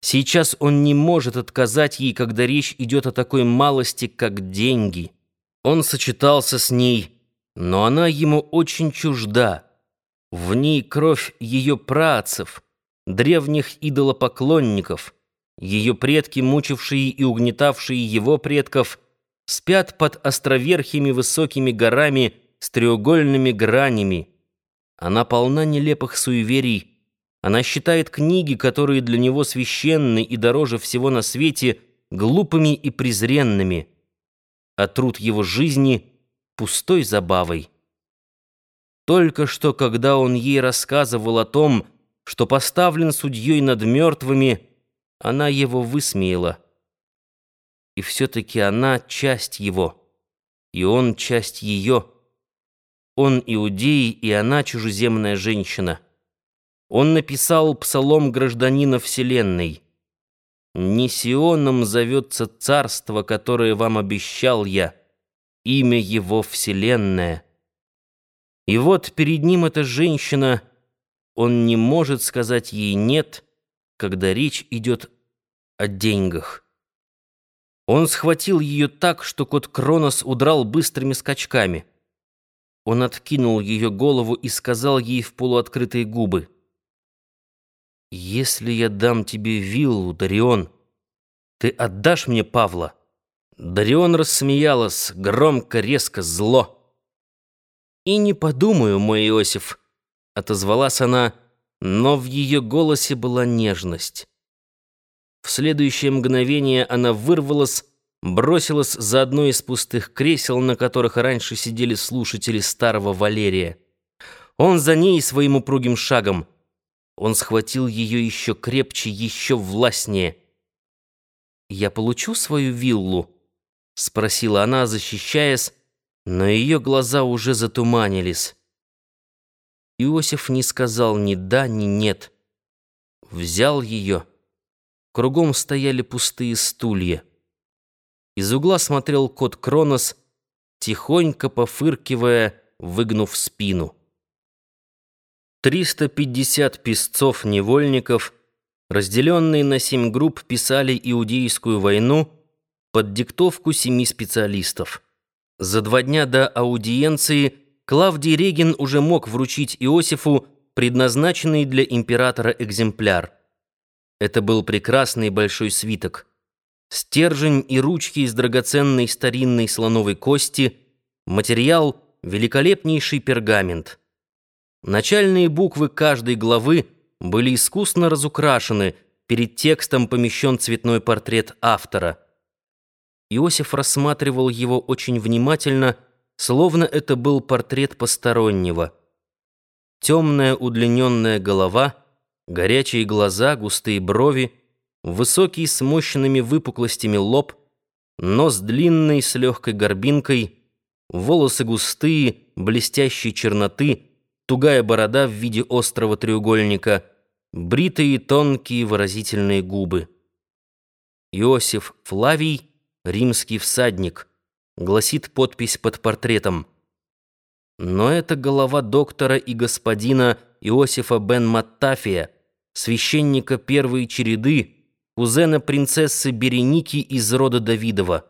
Сейчас он не может отказать ей, когда речь идет о такой малости, как деньги. Он сочетался с ней, но она ему очень чужда. В ней кровь ее працев, древних идолопоклонников. Ее предки, мучившие и угнетавшие его предков, спят под островерхими высокими горами с треугольными гранями. Она полна нелепых суеверий, она считает книги, которые для него священны и дороже всего на свете, глупыми и презренными, а труд его жизни — пустой забавой. Только что, когда он ей рассказывал о том, что поставлен судьей над мертвыми, она его высмеяла. И все-таки она часть его, и он часть ее. Он иудей, и она чужеземная женщина. Он написал псалом гражданина Вселенной. «Не Сионом зовется царство, которое вам обещал я, имя его Вселенная». И вот перед ним эта женщина, он не может сказать ей «нет», когда речь идет о деньгах. Он схватил ее так, что кот Кронос удрал быстрыми скачками. Он откинул ее голову и сказал ей в полуоткрытые губы — «Если я дам тебе виллу, Дарион, ты отдашь мне Павла?» Дарион рассмеялась, громко, резко, зло. «И не подумаю, мой Иосиф», — отозвалась она, но в ее голосе была нежность. В следующее мгновение она вырвалась, бросилась за одно из пустых кресел, на которых раньше сидели слушатели старого Валерия. Он за ней своим упругим шагом — он схватил ее еще крепче, еще властнее. «Я получу свою виллу?» — спросила она, защищаясь, но ее глаза уже затуманились. Иосиф не сказал ни да, ни нет. Взял ее. Кругом стояли пустые стулья. Из угла смотрел кот Кронос, тихонько пофыркивая, выгнув спину. 350 песцов-невольников, разделенные на семь групп, писали Иудейскую войну под диктовку семи специалистов. За два дня до аудиенции Клавдий Регин уже мог вручить Иосифу предназначенный для императора экземпляр. Это был прекрасный большой свиток. Стержень и ручки из драгоценной старинной слоновой кости, материал — великолепнейший пергамент — Начальные буквы каждой главы были искусно разукрашены, перед текстом помещен цветной портрет автора. Иосиф рассматривал его очень внимательно, словно это был портрет постороннего. Темная удлиненная голова, горячие глаза, густые брови, высокий с мощными выпуклостями лоб, нос длинный с легкой горбинкой, волосы густые, блестящей черноты — тугая борода в виде острого треугольника, бритые тонкие выразительные губы. Иосиф Флавий, римский всадник, гласит подпись под портретом. Но это голова доктора и господина Иосифа бен Маттафия, священника первой череды, кузена принцессы Береники из рода Давидова.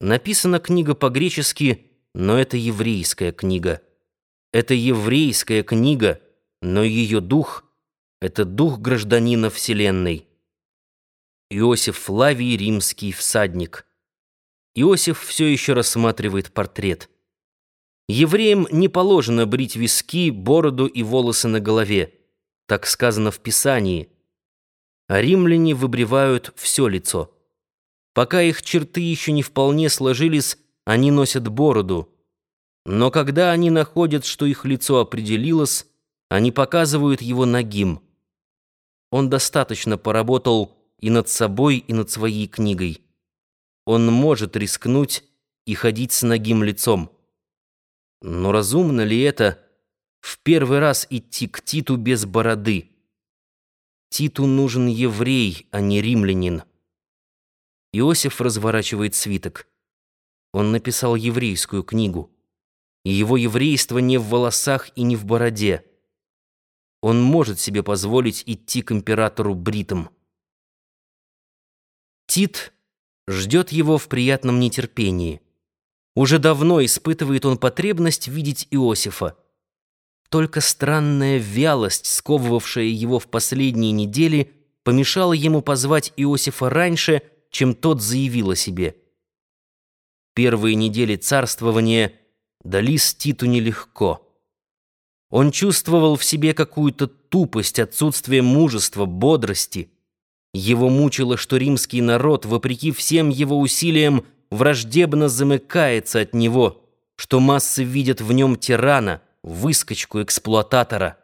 Написана книга по-гречески, но это еврейская книга. Это еврейская книга, но ее дух — это дух гражданина Вселенной. Иосиф Флавий, римский всадник. Иосиф все еще рассматривает портрет. Евреям не положено брить виски, бороду и волосы на голове. Так сказано в Писании. А римляне выбривают все лицо. Пока их черты еще не вполне сложились, они носят бороду — но когда они находят, что их лицо определилось, они показывают его нагим. Он достаточно поработал и над собой, и над своей книгой. Он может рискнуть и ходить с нагим лицом. Но разумно ли это в первый раз идти к Титу без бороды? Титу нужен еврей, а не римлянин. Иосиф разворачивает свиток. Он написал еврейскую книгу и его еврейство не в волосах и не в бороде. Он может себе позволить идти к императору бритым. Тит ждет его в приятном нетерпении. Уже давно испытывает он потребность видеть Иосифа. Только странная вялость, сковывавшая его в последние недели, помешала ему позвать Иосифа раньше, чем тот заявил о себе. Первые недели царствования дались Титу нелегко. Он чувствовал в себе какую-то тупость, отсутствие мужества, бодрости. Его мучило, что римский народ, вопреки всем его усилиям, враждебно замыкается от него, что массы видят в нем тирана, выскочку, эксплуататора.